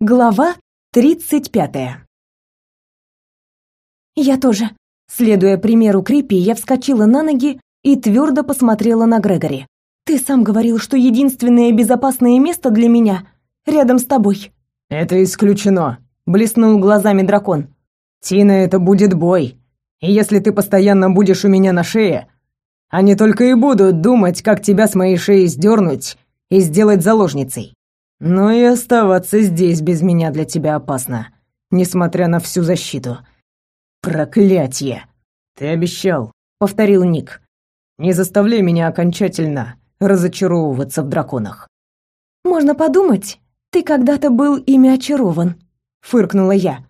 Глава тридцать пятая. Я тоже. Следуя примеру Крипи, я вскочила на ноги и твердо посмотрела на Грегори. Ты сам говорил, что единственное безопасное место для меня рядом с тобой. Это исключено, блеснул глазами дракон. Тина, это будет бой. И если ты постоянно будешь у меня на шее, они только и будут думать, как тебя с моей шеи сдернуть и сделать заложницей. Но и оставаться здесь без меня для тебя опасно, несмотря на всю защиту. Проклятье! Ты обещал, повторил Ник. Не заставляй меня окончательно разочаровываться в драконах. Можно подумать, ты когда-то был ими очарован, фыркнула я.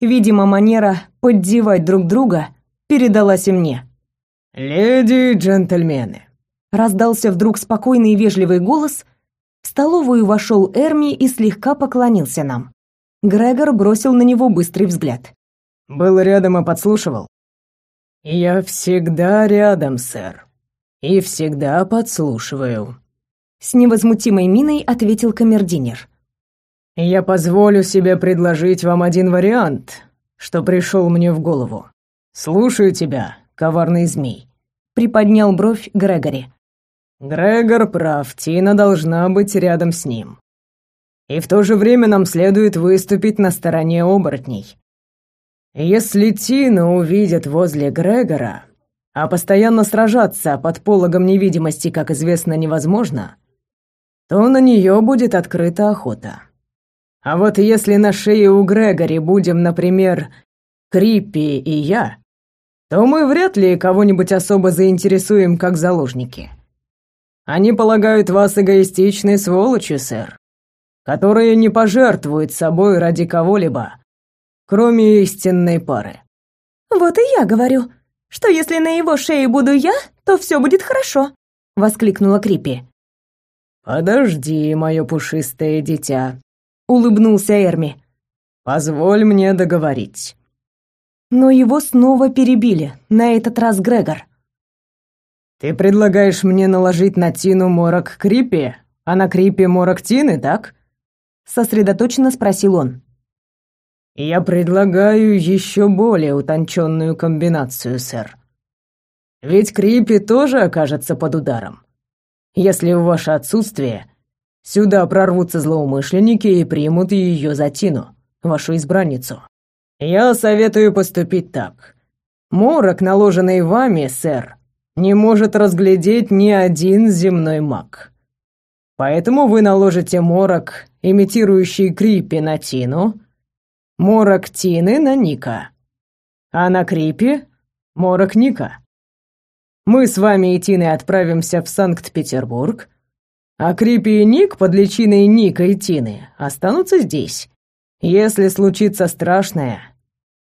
Видимо, манера поддевать друг друга передалась и мне. Леди и джентльмены, раздался вдруг спокойный и вежливый голос, в столовую вошел Эрми и слегка поклонился нам. Грегор бросил на него быстрый взгляд. «Был рядом и подслушивал?» «Я всегда рядом, сэр. И всегда подслушиваю», — с невозмутимой миной ответил камердинер. «Я позволю себе предложить вам один вариант, что пришел мне в голову. Слушаю тебя, коварный змей», — приподнял бровь Грегори. Грегор прав, Тина должна быть рядом с ним. И в то же время нам следует выступить на стороне оборотней. Если Тину увидят возле Грегора, а постоянно сражаться под пологом невидимости, как известно, невозможно, то на нее будет открыта охота. А вот если на шее у Грегори будем, например, Криппи и я, то мы вряд ли кого-нибудь особо заинтересуем как заложники. Они полагают вас эгоистичной сволочью, сэр, которые не пожертвуют собой ради кого-либо, кроме истинной пары. Вот и я говорю, что если на его шее буду я, то все будет хорошо, воскликнула Крипи. Подожди, мое пушистое дитя, улыбнулся Эрми. Позволь мне договорить. Но его снова перебили, на этот раз Грегор. «Ты предлагаешь мне наложить на Тину морок Крипи, а на Крипи морок Тины, так?» Сосредоточенно спросил он. «Я предлагаю еще более утонченную комбинацию, сэр. Ведь Крипи тоже окажется под ударом. Если в ваше отсутствие сюда прорвутся злоумышленники и примут ее за Тину, вашу избранницу. Я советую поступить так. Морок, наложенный вами, сэр, не может разглядеть ни один земной маг. Поэтому вы наложите морок, имитирующий Крипи на Тину, морок Тины на Ника, а на Крипи — морок Ника. Мы с вами и Тиной отправимся в Санкт-Петербург, а Крипи и Ник под личиной Ника и Тины останутся здесь. Если случится страшное,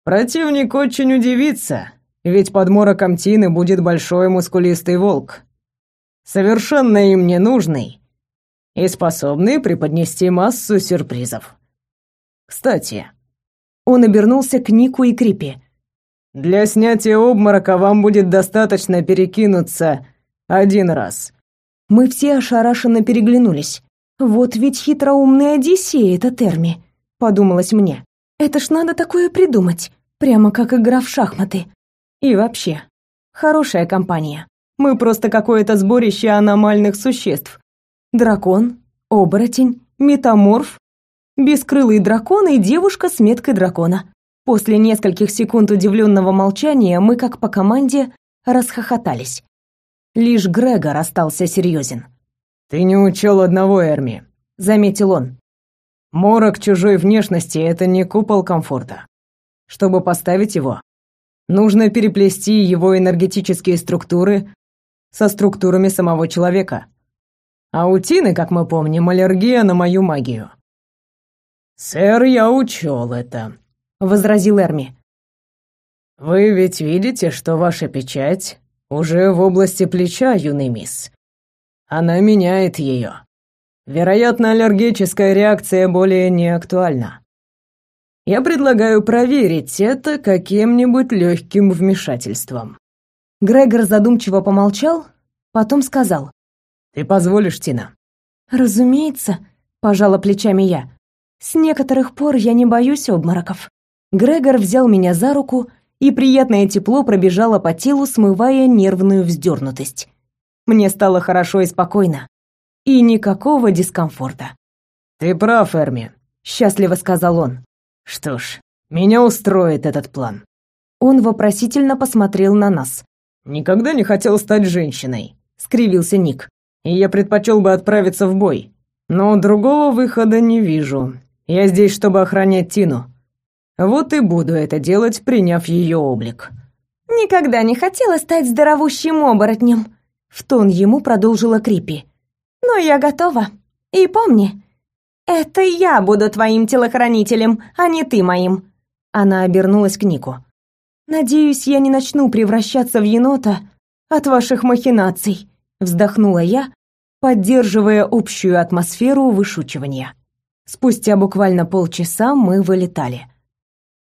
противник очень удивится ведь под мороком Тины будет большой мускулистый волк. Совершенно им не нужный и способный преподнести массу сюрпризов. Кстати, он обернулся к Нику и Крипи. Для снятия обморока вам будет достаточно перекинуться один раз. Мы все ошарашенно переглянулись. Вот ведь хитроумный Одиссей это Терми, подумалось мне. Это ж надо такое придумать, прямо как игра в шахматы. И вообще, хорошая компания. Мы просто какое-то сборище аномальных существ. Дракон, оборотень, метаморф, бескрылый дракон и девушка с меткой дракона. После нескольких секунд удивленного молчания мы, как по команде, расхохотались. Лишь Грегор остался серьезен. «Ты не учел одного, Эрми», — заметил он. «Морок чужой внешности — это не купол комфорта. Чтобы поставить его, Нужно переплести его энергетические структуры со структурами самого человека. А у Тины, как мы помним, аллергия на мою магию. «Сэр, я учел это», — возразил Эрми. «Вы ведь видите, что ваша печать уже в области плеча, юный мисс. Она меняет ее. Вероятно, аллергическая реакция более не актуальна. Я предлагаю проверить это каким-нибудь легким вмешательством». Грегор задумчиво помолчал, потом сказал. «Ты позволишь, Тина?» «Разумеется», — пожала плечами я. С некоторых пор я не боюсь обмороков. Грегор взял меня за руку, и приятное тепло пробежало по телу, смывая нервную вздернутость. Мне стало хорошо и спокойно. И никакого дискомфорта. «Ты прав, Эрми», — счастливо сказал он. «Что ж, меня устроит этот план». Он вопросительно посмотрел на нас. «Никогда не хотел стать женщиной», — скривился Ник. «И я предпочел бы отправиться в бой. Но другого выхода не вижу. Я здесь, чтобы охранять Тину. Вот и буду это делать, приняв ее облик». «Никогда не хотела стать здоровущим оборотнем», — в тон ему продолжила Крипи. «Но я готова. И помни, это я буду твоим телохранителем, а не ты моим». Она обернулась к Нику. «Надеюсь, я не начну превращаться в енота от ваших махинаций», — вздохнула я, поддерживая общую атмосферу вышучивания. Спустя буквально полчаса мы вылетали.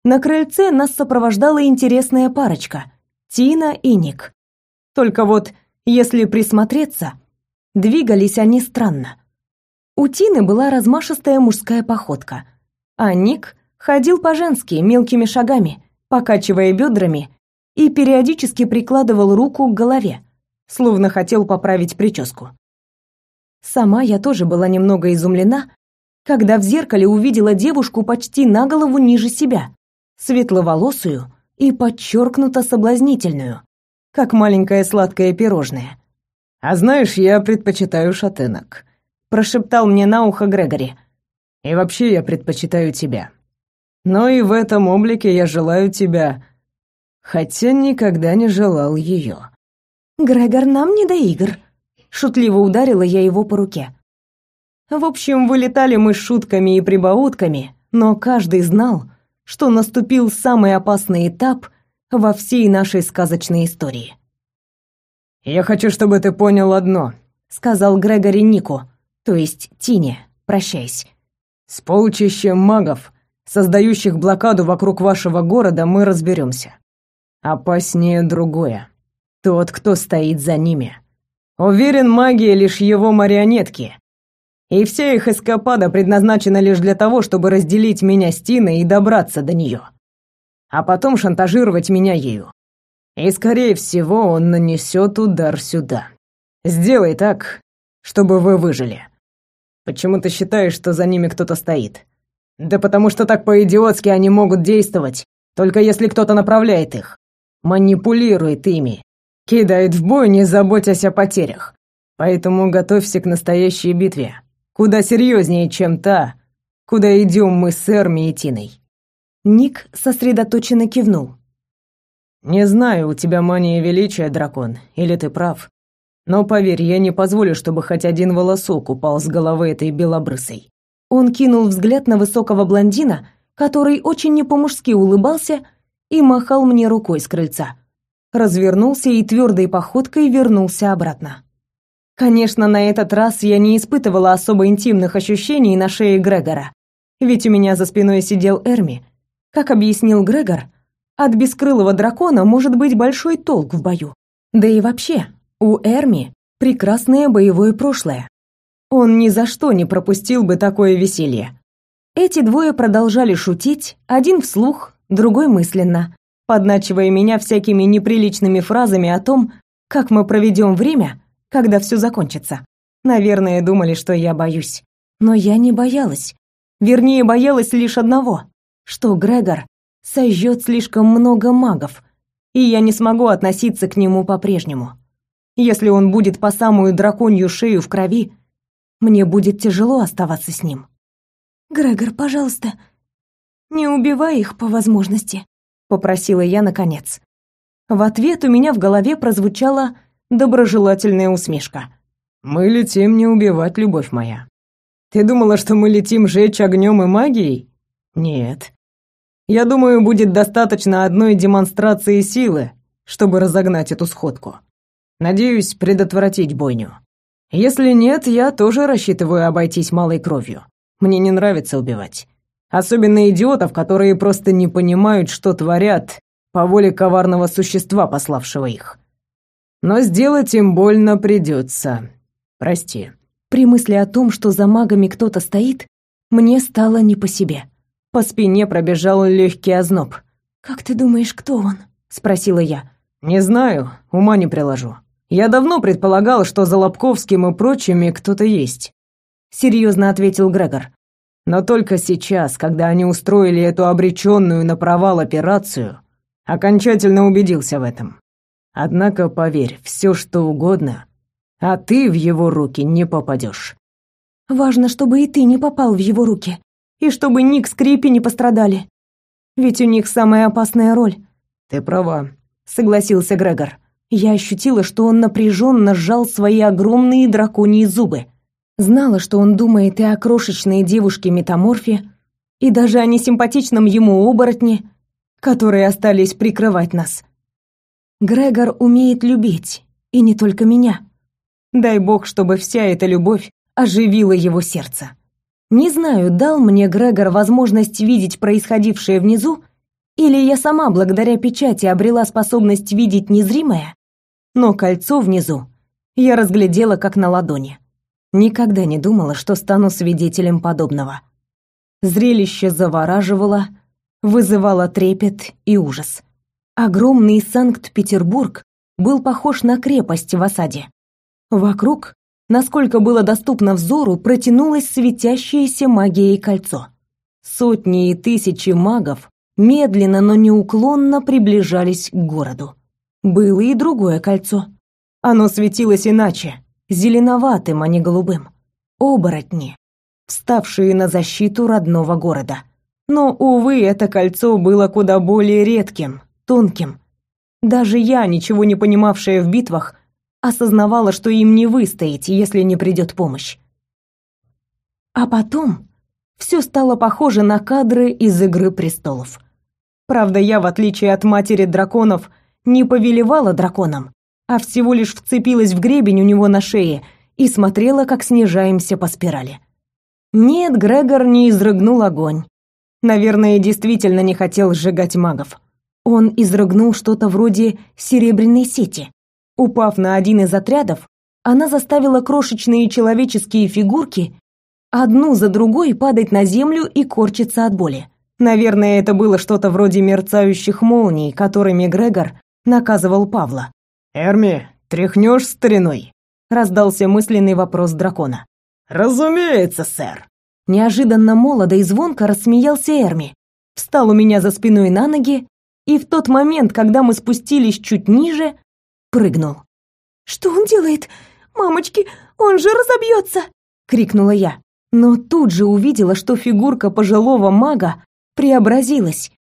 На крыльце нас сопровождала интересная парочка — Тина и Ник. Только вот, если присмотреться, двигались они странно. У Тины была размашистая мужская походка, а Ник ходил по-женски мелкими шагами, покачивая бедрами и периодически прикладывал руку к голове, словно хотел поправить прическу. Сама я тоже была немного изумлена, когда в зеркале увидела девушку почти на голову ниже себя, светловолосую и подчеркнуто соблазнительную, как маленькое сладкое пирожное. «А знаешь, я предпочитаю шатенок», — прошептал мне на ухо Грегори. «И вообще я предпочитаю тебя. Но и в этом облике я желаю тебя, хотя никогда не желал ее». «Грегор, нам не до игр», — шутливо ударила я его по руке. В общем, вылетали мы с шутками и прибаутками, но каждый знал, что наступил самый опасный этап во всей нашей сказочной истории. «Я хочу, чтобы ты понял одно», — сказал Грегори Нику, то есть Тине, прощаясь. «С полчищем магов, создающих блокаду вокруг вашего города, мы разберемся. Опаснее другое. Тот, кто стоит за ними. Уверен, магия лишь его марионетки, и вся их эскапада предназначена лишь для того, чтобы разделить меня с Тиной и добраться до нее. А потом шантажировать меня ею. И, скорее всего, он нанесет удар сюда. Сделай так, чтобы вы выжили. Почему ты считаешь, что за ними кто-то стоит? Да потому что так по-идиотски они могут действовать, только если кто-то направляет их, манипулирует ими, кидает в бой, не заботясь о потерях. Поэтому готовься к настоящей битве. Куда серьезнее, чем та, куда идем мы с Эрми и Тиной. Ник сосредоточенно кивнул. «Не знаю, у тебя мания величия, дракон, или ты прав. Но поверь, я не позволю, чтобы хоть один волосок упал с головы этой белобрысой». Он кинул взгляд на высокого блондина, который очень не по-мужски улыбался и махал мне рукой с крыльца. Развернулся и твердой походкой вернулся обратно. Конечно, на этот раз я не испытывала особо интимных ощущений на шее Грегора, ведь у меня за спиной сидел Эрми. Как объяснил Грегор, от бескрылого дракона может быть большой толк в бою. Да и вообще, у Эрми прекрасное боевое прошлое. Он ни за что не пропустил бы такое веселье. Эти двое продолжали шутить, один вслух, другой мысленно, подначивая меня всякими неприличными фразами о том, как мы проведем время когда все закончится. Наверное, думали, что я боюсь. Но я не боялась. Вернее, боялась лишь одного, что Грегор сожжет слишком много магов, и я не смогу относиться к нему по-прежнему. Если он будет по самую драконью шею в крови, мне будет тяжело оставаться с ним. «Грегор, пожалуйста, не убивай их по возможности», — попросила я наконец. В ответ у меня в голове прозвучало доброжелательная усмешка. «Мы летим не убивать, любовь моя. Ты думала, что мы летим жечь огнем и магией? Нет. Я думаю, будет достаточно одной демонстрации силы, чтобы разогнать эту сходку. Надеюсь, предотвратить бойню. Если нет, я тоже рассчитываю обойтись малой кровью. Мне не нравится убивать. Особенно идиотов, которые просто не понимают, что творят по воле коварного существа, пославшего их. Но сделать им больно придется. Прости». При мысли о том, что за магами кто-то стоит, Мне стало не по себе. По спине пробежал легкий озноб. «Как ты думаешь, кто он?» — спросила я. «Не знаю, ума не приложу. Я давно предполагал, что за Лобковским и прочими кто-то есть», — серьезно ответил Грегор. «Но только сейчас, когда они устроили эту обреченную на провал операцию, окончательно убедился в этом. Однако, поверь, все что угодно, а ты в его руки не попадешь. Важно, чтобы и ты не попал в его руки, и чтобы Ник с Крипи не пострадали. Ведь у них самая опасная роль. Ты права, согласился Грегор. Я ощутила, что он напряженно сжал свои огромные драконьи зубы. Знала, что он думает и о крошечной девушке-метаморфе, и даже о несимпатичном ему оборотне, которые остались прикрывать нас. Грегор умеет любить, и не только меня. Дай бог, чтобы вся эта любовь оживила его сердце. Не знаю, дал мне Грегор возможность видеть происходившее внизу, или я сама благодаря печати обрела способность видеть незримое, но кольцо внизу я разглядела как на ладони. Никогда не думала, что стану свидетелем подобного. Зрелище завораживало, вызывало трепет и ужас. Огромный Санкт-Петербург был похож на крепость в осаде. Вокруг насколько было доступно взору, протянулось светящееся магией кольцо. Сотни и тысячи магов медленно, но неуклонно приближались к городу. Было и другое кольцо. Оно светилось иначе, зеленоватым, а не голубым. Оборотни, вставшие на защиту родного города. Но, увы, это кольцо было куда более редким, тонким. Даже я, ничего не понимавшая в битвах, осознавала, что им не выстоять, если не придет помощь. А потом все стало похоже на кадры из «Игры престолов». Правда, я, в отличие от матери драконов, не повелевала драконом, а всего лишь вцепилась в гребень у него на шее и смотрела, как снижаемся по спирали. Нет, Грегор не изрыгнул огонь. Наверное, действительно не хотел сжигать магов. Он изрыгнул что-то вроде серебряной сети, Упав на один из отрядов, она заставила крошечные человеческие фигурки одну за другой падать на землю и корчиться от боли. Наверное, это было что-то вроде мерцающих молний, которыми Грегор наказывал Павла. «Эрми, тряхнешь стариной?» — раздался мысленный вопрос дракона. «Разумеется, сэр!» Неожиданно молодо и звонко рассмеялся Эрми. Встал у меня за спиной на ноги, и в тот момент, когда мы спустились чуть ниже, прыгнул. «Что он делает? Мамочки, он же разобьется!» — крикнула я. Но тут же увидела, что фигурка пожилого мага преобразилась.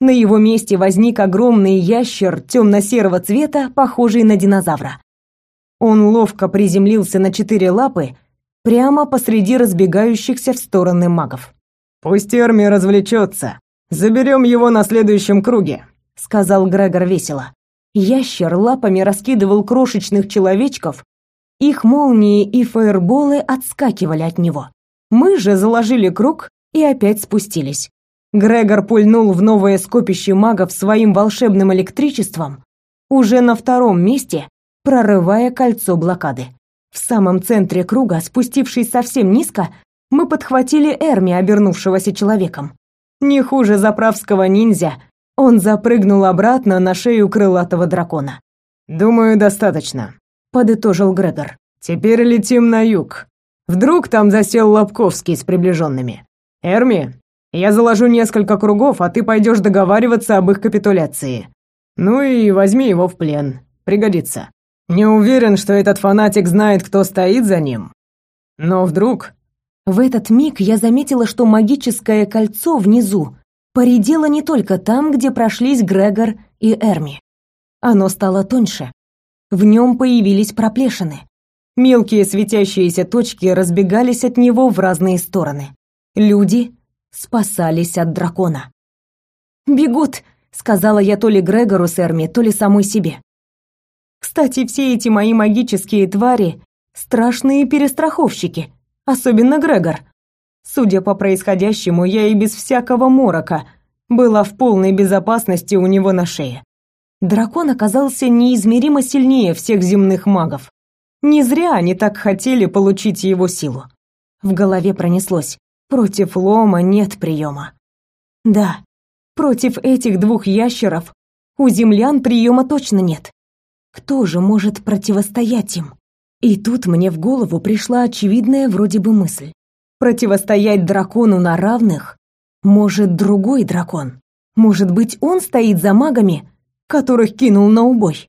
На его месте возник огромный ящер темно-серого цвета, похожий на динозавра. Он ловко приземлился на четыре лапы прямо посреди разбегающихся в стороны магов. «Пусть Эрми развлечется. Заберем его на следующем круге», — сказал Грегор весело. Ящер лапами раскидывал крошечных человечков, их молнии и фаерболы отскакивали от него. Мы же заложили круг и опять спустились. Грегор пульнул в новое скопище магов своим волшебным электричеством, уже на втором месте, прорывая кольцо блокады. В самом центре круга, спустившись совсем низко, мы подхватили Эрми, обернувшегося человеком. Не хуже заправского ниндзя, он запрыгнул обратно на шею крылатого дракона. «Думаю, достаточно», — подытожил Грегор. «Теперь летим на юг. Вдруг там засел Лобковский с приближенными. Эрми, я заложу несколько кругов, а ты пойдешь договариваться об их капитуляции. Ну и возьми его в плен. Пригодится. Не уверен, что этот фанатик знает, кто стоит за ним. Но вдруг...» В этот миг я заметила, что магическое кольцо внизу поредело не только там, где прошлись Грегор и Эрми. Оно стало тоньше. В нем появились проплешины. Мелкие светящиеся точки разбегались от него в разные стороны. Люди спасались от дракона. «Бегут!» — сказала я то ли Грегору с Эрми, то ли самой себе. Кстати, все эти мои магические твари — страшные перестраховщики, особенно Грегор. Судя по происходящему, я и без всякого морока была в полной безопасности у него на шее. Дракон оказался неизмеримо сильнее всех земных магов. Не зря они так хотели получить его силу. В голове пронеслось. Против лома нет приема. Да, против этих двух ящеров у землян приема точно нет. Кто же может противостоять им? И тут мне в голову пришла очевидная вроде бы мысль. Противостоять дракону на равных может другой дракон. Может быть, он стоит за магами, которых кинул на убой.